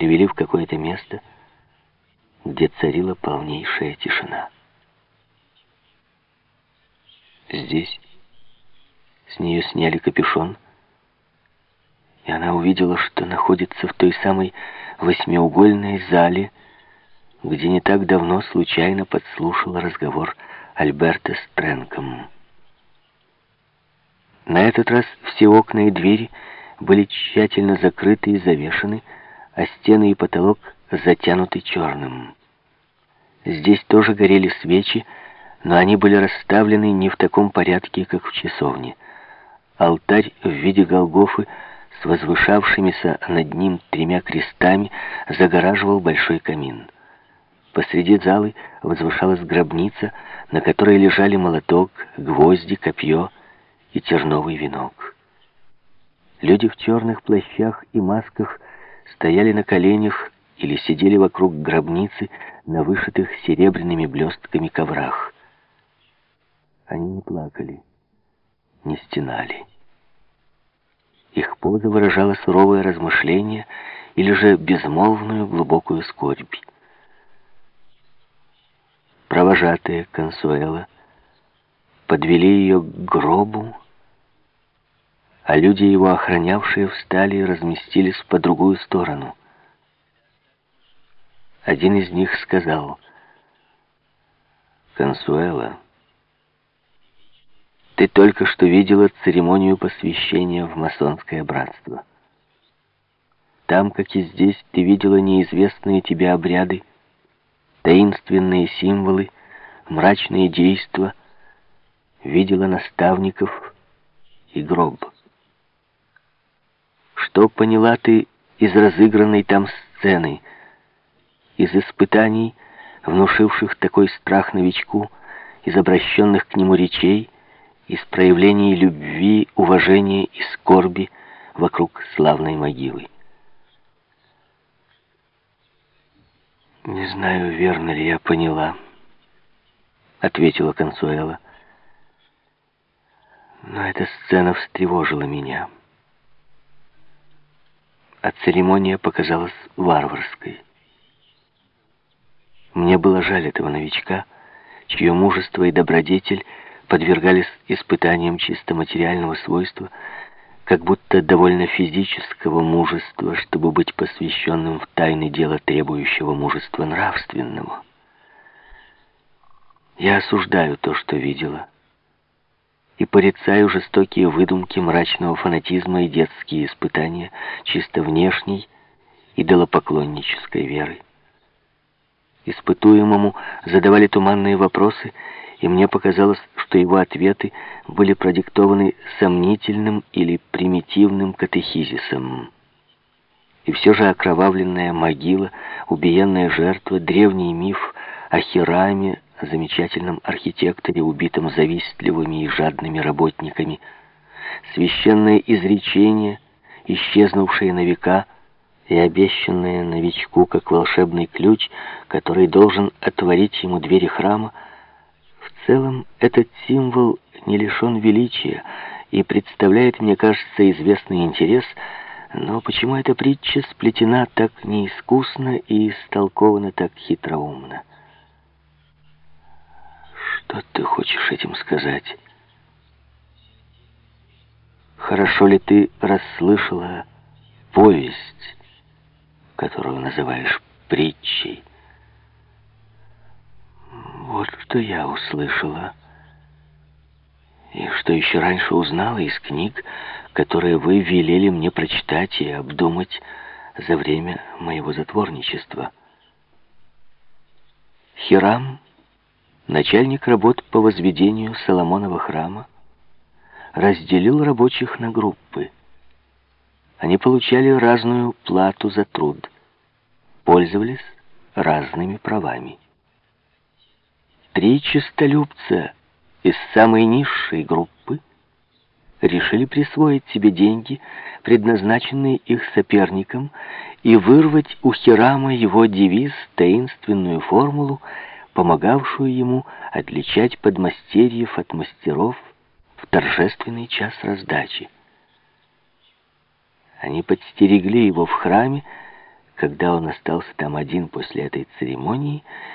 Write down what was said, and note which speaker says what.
Speaker 1: привели в какое-то место, где царила полнейшая тишина. Здесь с нее сняли капюшон, и она увидела, что находится в той самой восьмиугольной зале, где не так давно случайно подслушала разговор Альберта с Тренком. На этот раз все окна и двери были тщательно закрыты и завешены, а стены и потолок затянуты черным. Здесь тоже горели свечи, но они были расставлены не в таком порядке, как в часовне. Алтарь в виде Голгофы с возвышавшимися над ним тремя крестами загораживал большой камин. Посреди залы возвышалась гробница, на которой лежали молоток, гвозди, копье и терновый венок. Люди в черных плащах и масках стояли на коленях или сидели вокруг гробницы на вышитых серебряными блестками коврах. Они не плакали, не стенали. Их поза выражала суровое размышление или же безмолвную глубокую скорбь. Провожатые Консуэла подвели ее к гробу, а люди, его охранявшие, встали и разместились по другую сторону. Один из них сказал, «Консуэла, ты только что видела церемонию посвящения в масонское братство. Там, как и здесь, ты видела неизвестные тебе обряды, таинственные символы, мрачные действия, видела наставников и гроб. Что поняла ты из разыгранной там сцены, из испытаний, внушивших такой страх новичку, из обращенных к нему речей, из проявлений любви, уважения и скорби вокруг славной могилы? «Не знаю, верно ли я поняла», — ответила Консуэла. «Но эта сцена встревожила меня» а церемония показалась варварской. Мне было жаль этого новичка, чье мужество и добродетель подвергались испытаниям чисто материального свойства, как будто довольно физического мужества, чтобы быть посвященным в тайны дела, требующего мужества нравственного. Я осуждаю то, что видела, и порицаю жестокие выдумки мрачного фанатизма и детские испытания чисто внешней идолопоклоннической веры. Испытуемому задавали туманные вопросы, и мне показалось, что его ответы были продиктованы сомнительным или примитивным катехизисом. И все же окровавленная могила, убиенная жертва, древний миф о Хираме, замечательном архитекторе, убитом завистливыми и жадными работниками, священное изречение, исчезнувшее на века и обещанное новичку как волшебный ключ, который должен отворить ему двери храма, в целом этот символ не лишен величия и представляет, мне кажется, известный интерес, но почему эта притча сплетена так неискусно и истолкована так хитроумно? Что ты хочешь этим сказать? Хорошо ли ты расслышала повесть, которую называешь притчей? Вот что я услышала. И что еще раньше узнала из книг, которые вы велели мне прочитать и обдумать за время моего затворничества. Хирам начальник работ по возведению Соломонова храма разделил рабочих на группы. Они получали разную плату за труд, пользовались разными правами. Три честолюбца из самой низшей группы решили присвоить себе деньги, предназначенные их соперникам, и вырвать у Хирама его девиз, таинственную формулу помогавшую ему отличать подмастерьев от мастеров в торжественный час раздачи. Они подстерегли его в храме, Когда он остался там один после этой церемонии,